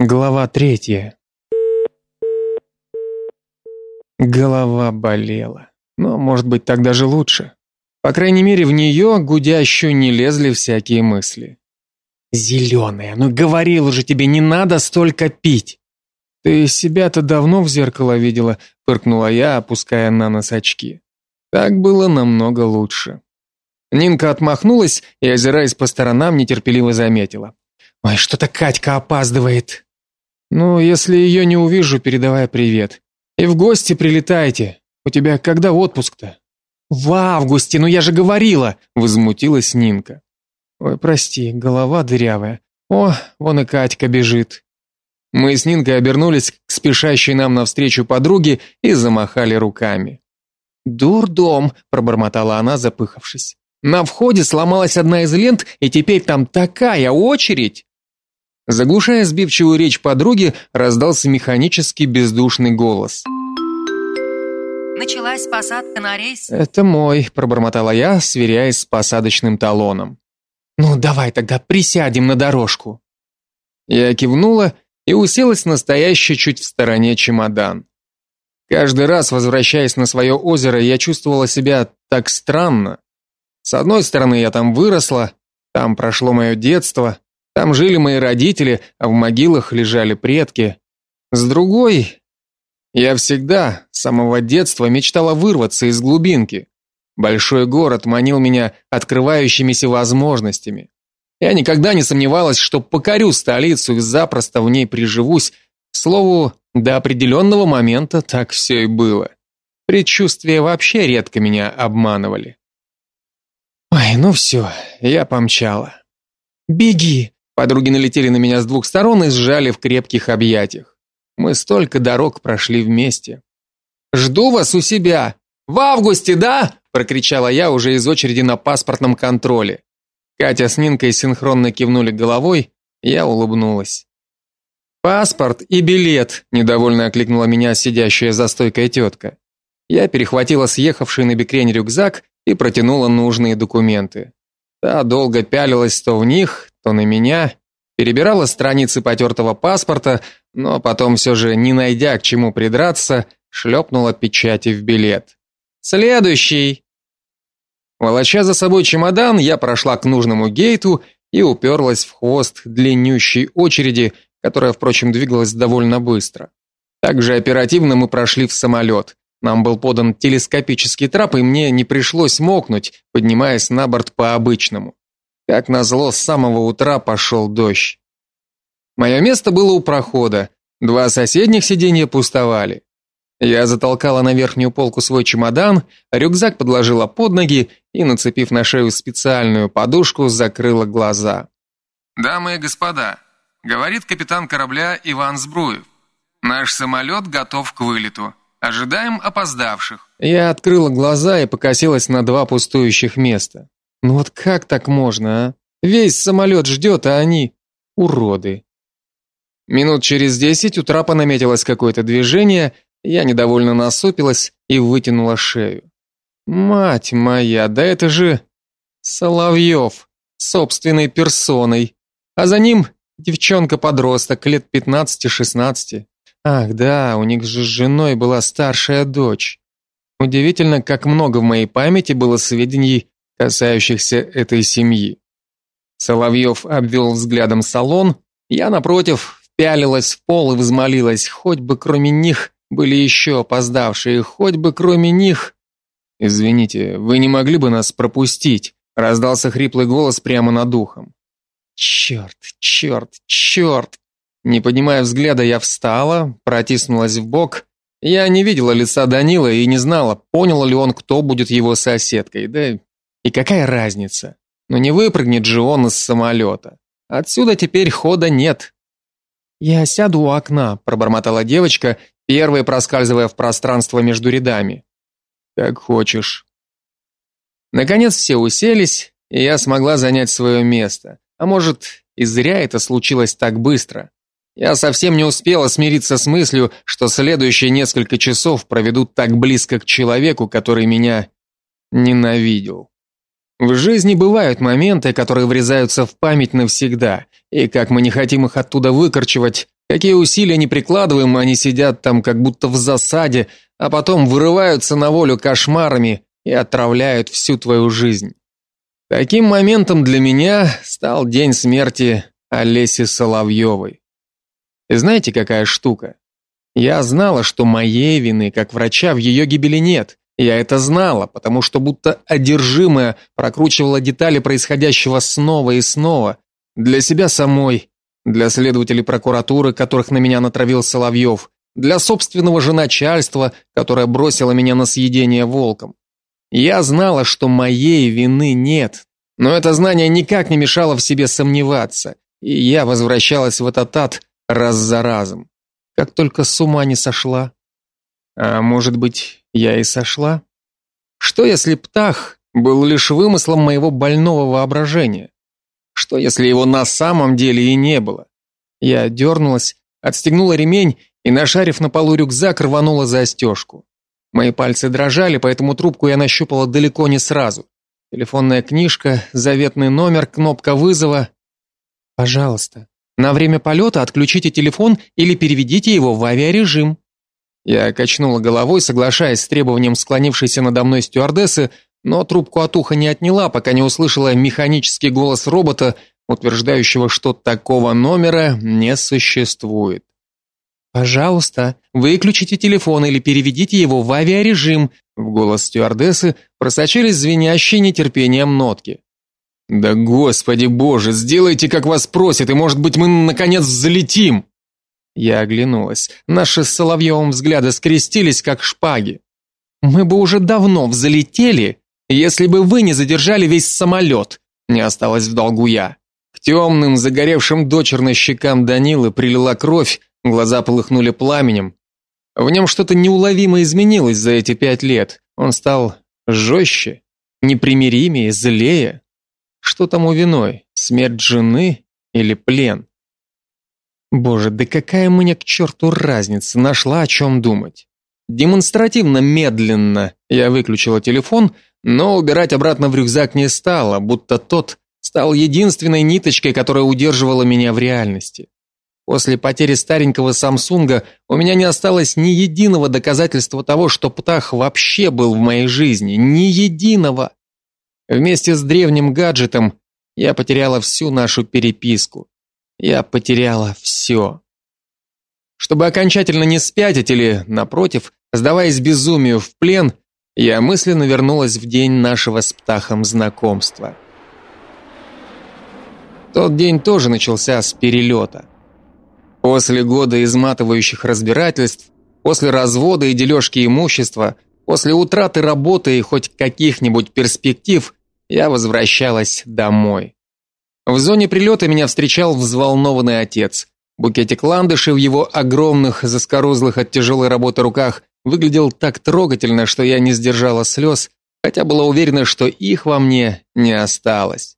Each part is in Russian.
Глава третья. Голова болела. Но, может быть, так даже лучше. По крайней мере, в нее гудящую не лезли всякие мысли. Зеленая, ну говорил же тебе, не надо столько пить. Ты себя-то давно в зеркало видела, фыркнула я, опуская на нос очки. Так было намного лучше. Нинка отмахнулась и, озираясь по сторонам, нетерпеливо заметила: "Ой, что-то Катька опаздывает". Ну, если ее не увижу, передавай привет. И в гости прилетайте. У тебя когда отпуск-то? В августе, ну я же говорила, возмутилась Нинка. Ой, прости, голова дырявая. О, вон и Катька бежит. Мы с Нинкой обернулись к спешащей нам навстречу подруге и замахали руками. «Дурдом!» – пробормотала она, запыхавшись. «На входе сломалась одна из лент, и теперь там такая очередь!» Заглушая сбивчивую речь подруги, раздался механический бездушный голос. Началась посадка на рейс. Это мой, пробормотала я, сверяясь с посадочным талоном. Ну, давай тогда присядем на дорожку. Я кивнула и уселась на стоящий чуть в стороне чемодан. Каждый раз, возвращаясь на свое озеро, я чувствовала себя так странно. С одной стороны, я там выросла, там прошло мое детство, там жили мои родители, а в могилах лежали предки. С другой, я всегда, с самого детства, мечтала вырваться из глубинки. Большой город манил меня открывающимися возможностями. Я никогда не сомневалась, что покорю столицу и запросто в ней приживусь. К слову, до определенного момента так все и было. Предчувствия вообще редко меня обманывали. Ой, ну все, я помчала. Беги, Подруги налетели на меня с двух сторон и сжали в крепких объятиях. Мы столько дорог прошли вместе. Жду вас у себя. В августе, да? прокричала я уже из очереди на паспортном контроле. Катя с Нинкой синхронно кивнули головой, я улыбнулась. Паспорт и билет, недовольно окликнула меня сидящая за стойкой тетка. Я перехватила съехавший на бекрень рюкзак и протянула нужные документы. Та долго пялилась то в них, то на меня, перебирала страницы потертого паспорта, но потом все же, не найдя к чему придраться, шлепнула печати в билет. Следующий. Волоча за собой чемодан, я прошла к нужному гейту и уперлась в хвост длиннющей очереди, которая, впрочем, двигалась довольно быстро. Также оперативно мы прошли в самолет. Нам был подан телескопический трап, и мне не пришлось мокнуть, поднимаясь на борт по-обычному. Как назло, с самого утра пошел дождь. Мое место было у прохода. Два соседних сиденья пустовали. Я затолкала на верхнюю полку свой чемодан, рюкзак подложила под ноги и, нацепив на шею специальную подушку, закрыла глаза. Дамы и господа, говорит капитан корабля Иван Збруев. Наш самолет готов к вылету. Ожидаем опоздавших. Я открыла глаза и покосилась на два пустующих места. Ну вот как так можно, а? Весь самолет ждет, а они уроды. Минут через десять у трапа наметилось какое-то движение, я недовольно насупилась и вытянула шею. Мать моя, да это же Соловьев, собственной персоной. А за ним девчонка-подросток лет 15-16. Ах, да, у них же с женой была старшая дочь. Удивительно, как много в моей памяти было сведений, касающихся этой семьи. Соловьев обвел взглядом салон, я напротив впялилась в пол и взмолилась, хоть бы кроме них были еще опоздавшие, хоть бы кроме них. Извините, вы не могли бы нас пропустить? раздался хриплый голос прямо над ухом. Черт, черт, черт! Не поднимая взгляда, я встала, протиснулась в бок. Я не видела лица Данила и не знала, понял ли он, кто будет его соседкой. Да и какая разница? Но не выпрыгнет же он из самолета. Отсюда теперь хода нет. Я сяду у окна, пробормотала девочка, первой проскальзывая в пространство между рядами. Как хочешь. Наконец все уселись, и я смогла занять свое место. А может, и зря это случилось так быстро. Я совсем не успела смириться с мыслью, что следующие несколько часов проведу так близко к человеку, который меня ненавидел. В жизни бывают моменты, которые врезаются в память навсегда, и как мы не хотим их оттуда выкорчевать, Какие усилия не прикладываем, они сидят там как будто в засаде, а потом вырываются на волю кошмарами и отравляют всю твою жизнь. Таким моментом для меня стал день смерти Олеси Соловьевой. И знаете, какая штука? Я знала, что моей вины, как врача, в ее гибели нет. Я это знала, потому что будто одержимая прокручивала детали происходящего снова и снова, для себя самой, для следователей прокуратуры, которых на меня натравил Соловьев, для собственного же начальства, которое бросило меня на съедение волком. Я знала, что моей вины нет, но это знание никак не мешало в себе сомневаться, и я возвращалась в этот ад раз за разом, как только с ума не сошла. А может быть, я и сошла? Что если птах был лишь вымыслом моего больного воображения? Что если его на самом деле и не было? Я дернулась, отстегнула ремень и, нашарив на полу рюкзак, рванула за застежку. Мои пальцы дрожали, поэтому трубку я нащупала далеко не сразу. Телефонная книжка, заветный номер, кнопка вызова. Пожалуйста, на время полета отключите телефон или переведите его в авиарежим. Я качнула головой, соглашаясь с требованием склонившейся надо мной стюардессы, но трубку от уха не отняла, пока не услышала механический голос робота, утверждающего, что такого номера не существует. Пожалуйста, выключите телефон или переведите его в авиарежим. В голос стюардессы просочились звенящие нетерпением нотки. Да господи боже, сделайте, как вас просят, и, может быть, мы наконец взлетим. Я оглянулась. Наши с Соловьевым взгляды скрестились, как шпаги. Мы бы уже давно взлетели, если бы вы не задержали весь самолет», — не осталось в долгу я. К темным, загоревшим дочерно щекам Данилы прилила кровь, глаза полыхнули пламенем. В нем что-то неуловимо изменилось за эти пять лет. Он стал жестче, непримиримее, злее. Что тому виной? Смерть жены или плен? Боже, да какая мне к черту разница, нашла о чем думать. Демонстративно медленно я выключила телефон, но убирать обратно в рюкзак не стала, будто тот стал единственной ниточкой, которая удерживала меня в реальности. После потери старенького Самсунга у меня не осталось ни единого доказательства того, что Птах вообще был в моей жизни, ни единого. Вместе с древним гаджетом я потеряла всю нашу переписку. Я потеряла все. Чтобы окончательно не спятить или, напротив, сдаваясь безумию в плен, я мысленно вернулась в день нашего с Птахом знакомства. Тот день тоже начался с перелета. После года изматывающих разбирательств, после развода и дележки имущества, после утраты работы и хоть каких-нибудь перспектив, я возвращалась домой. В зоне прилета меня встречал взволнованный отец. Букетик ландышей в его огромных, заскорузлых от тяжелой работы руках выглядел так трогательно, что я не сдержала слез, хотя была уверена, что их во мне не осталось.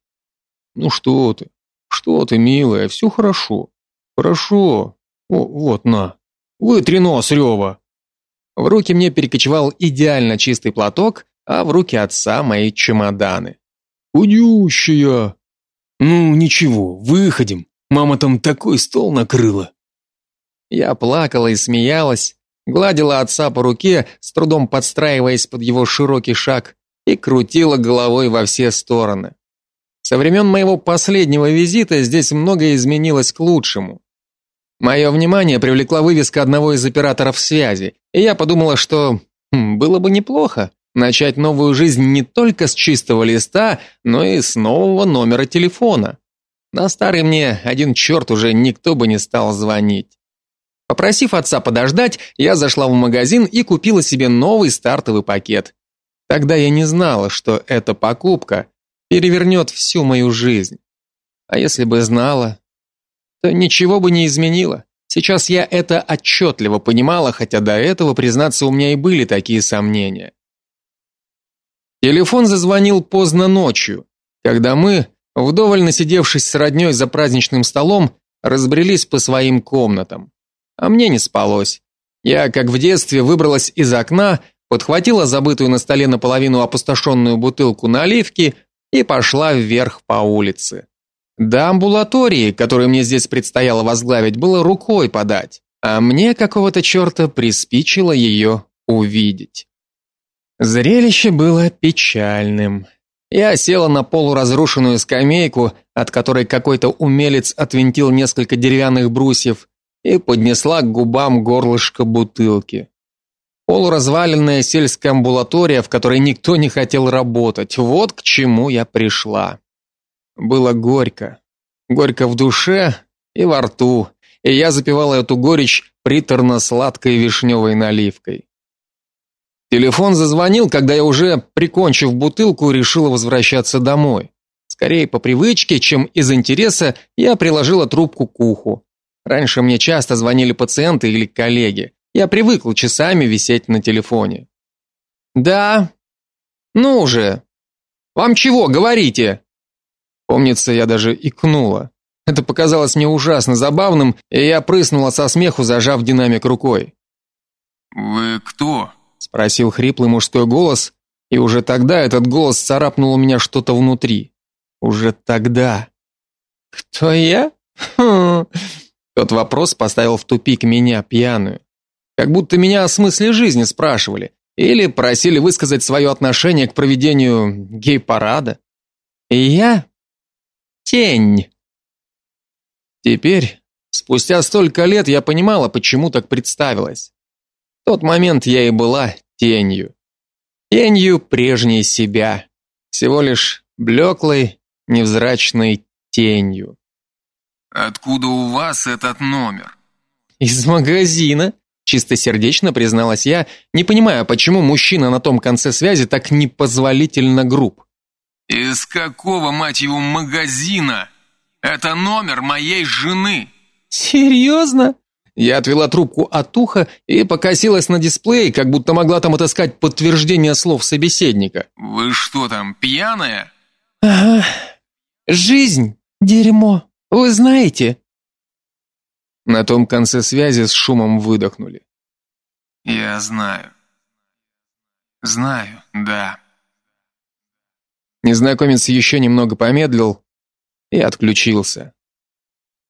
Ну что ты? Что ты, милая, все хорошо. Хорошо. О, вот на. Вытри нос, Рева. В руки мне перекочевал идеально чистый платок, а в руки отца мои чемоданы. Худющая. Ну, ничего, выходим. Мама там такой стол накрыла. Я плакала и смеялась, гладила отца по руке, с трудом подстраиваясь под его широкий шаг, и крутила головой во все стороны. Со времен моего последнего визита здесь многое изменилось к лучшему. Мое внимание привлекла вывеска одного из операторов связи, и я подумала, что хм, было бы неплохо начать новую жизнь не только с чистого листа, но и с нового номера телефона. На старый мне один черт уже никто бы не стал звонить. Попросив отца подождать, я зашла в магазин и купила себе новый стартовый пакет. Тогда я не знала, что эта покупка перевернет всю мою жизнь. А если бы знала, то ничего бы не изменило. Сейчас я это отчетливо понимала, хотя до этого, признаться, у меня и были такие сомнения. Телефон зазвонил поздно ночью, когда мы вдоволь насидевшись с роднёй за праздничным столом, разбрелись по своим комнатам. А мне не спалось. Я, как в детстве, выбралась из окна, подхватила забытую на столе наполовину опустошенную бутылку наливки и пошла вверх по улице. До амбулатории, которую мне здесь предстояло возглавить, было рукой подать, а мне какого-то черта приспичило ее увидеть. Зрелище было печальным. Я села на полуразрушенную скамейку, от которой какой-то умелец отвинтил несколько деревянных брусьев, и поднесла к губам горлышко бутылки. Полуразваленная сельская амбулатория, в которой никто не хотел работать. Вот к чему я пришла. Было горько. Горько в душе и во рту, и я запивала эту горечь приторно-сладкой вишневой наливкой. Телефон зазвонил, когда я уже, прикончив бутылку, решила возвращаться домой. Скорее по привычке, чем из интереса, я приложила трубку к уху. Раньше мне часто звонили пациенты или коллеги. Я привыкла часами висеть на телефоне. Да. Ну уже. Вам чего, говорите? Помнится, я даже икнула. Это показалось мне ужасно забавным, и я прыснула со смеху, зажав динамик рукой. Вы кто? Спросил хриплый мужской голос, и уже тогда этот голос царапнул у меня что-то внутри. Уже тогда. Кто я? Хм. Тот вопрос поставил в тупик меня, пьяную. Как будто меня о смысле жизни спрашивали или просили высказать свое отношение к проведению гей-парада. И я тень. Теперь, спустя столько лет, я понимала, почему так представилось. Тот момент я и была тенью. Тенью прежней себя, всего лишь блеклой, невзрачной тенью. Откуда у вас этот номер? Из магазина, чистосердечно призналась я, не понимая, почему мужчина на том конце связи так непозволительно груб. Из какого, мать его, магазина? Это номер моей жены. Серьезно? Я отвела трубку от уха и покосилась на дисплей, как будто могла там отыскать подтверждение слов собеседника. Вы что там, пьяная? Ага. Жизнь дерьмо. Вы знаете? На том конце связи с шумом выдохнули. Я знаю. Знаю, да. Незнакомец еще немного помедлил и отключился.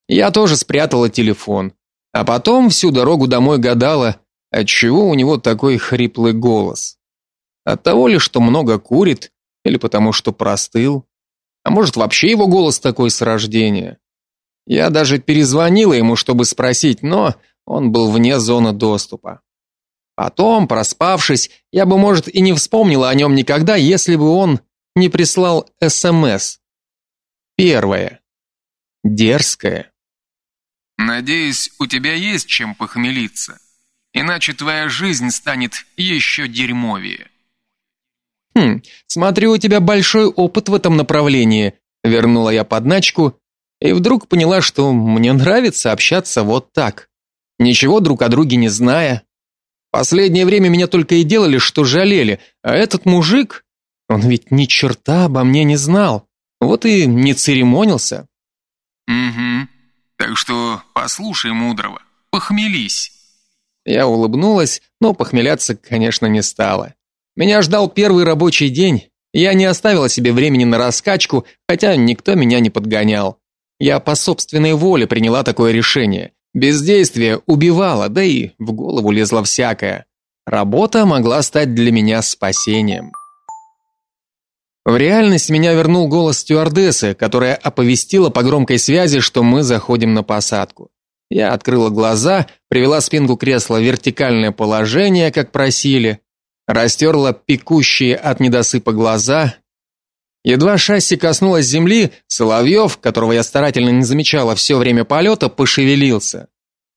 Я тоже спрятала телефон, а потом всю дорогу домой гадала, отчего у него такой хриплый голос. От того ли, что много курит, или потому что простыл, а может, вообще его голос такой с рождения. Я даже перезвонила ему, чтобы спросить, но он был вне зоны доступа. Потом, проспавшись, я бы, может, и не вспомнила о нем никогда, если бы он не прислал СМС. Первое. Дерзкое. Надеюсь, у тебя есть чем похмелиться. Иначе твоя жизнь станет еще дерьмовее. Хм, смотрю, у тебя большой опыт в этом направлении, вернула я подначку и вдруг поняла, что мне нравится общаться вот так, ничего друг о друге не зная. Последнее время меня только и делали, что жалели, а этот мужик, он ведь ни черта обо мне не знал, вот и не церемонился. Угу. Так что послушай мудрого, похмелись. Я улыбнулась, но похмеляться, конечно, не стала. Меня ждал первый рабочий день. Я не оставила себе времени на раскачку, хотя никто меня не подгонял. Я по собственной воле приняла такое решение. Бездействие убивало, да и в голову лезло всякое. Работа могла стать для меня спасением. В реальность меня вернул голос стюардессы, которая оповестила по громкой связи, что мы заходим на посадку. Я открыла глаза, привела спинку кресла в вертикальное положение, как просили, растерла пекущие от недосыпа глаза Едва шасси коснулось земли, Соловьев, которого я старательно не замечала все время полета, пошевелился.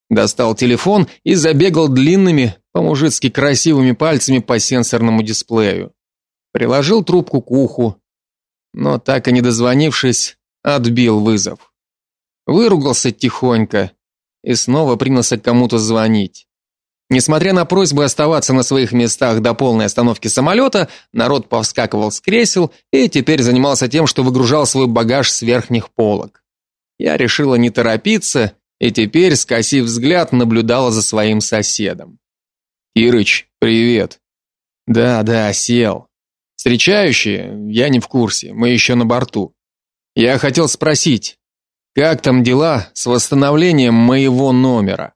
Достал телефон и забегал длинными, по-мужицки красивыми пальцами по сенсорному дисплею. Приложил трубку к уху, но так и не дозвонившись, отбил вызов. Выругался тихонько и снова принялся кому-то звонить. Несмотря на просьбы оставаться на своих местах до полной остановки самолета, народ повскакивал с кресел и теперь занимался тем, что выгружал свой багаж с верхних полок. Я решила не торопиться и теперь, скосив взгляд, наблюдала за своим соседом. Ирыч, привет. Да, да, сел. Встречающие, я не в курсе, мы еще на борту. Я хотел спросить, Как там дела с восстановлением моего номера?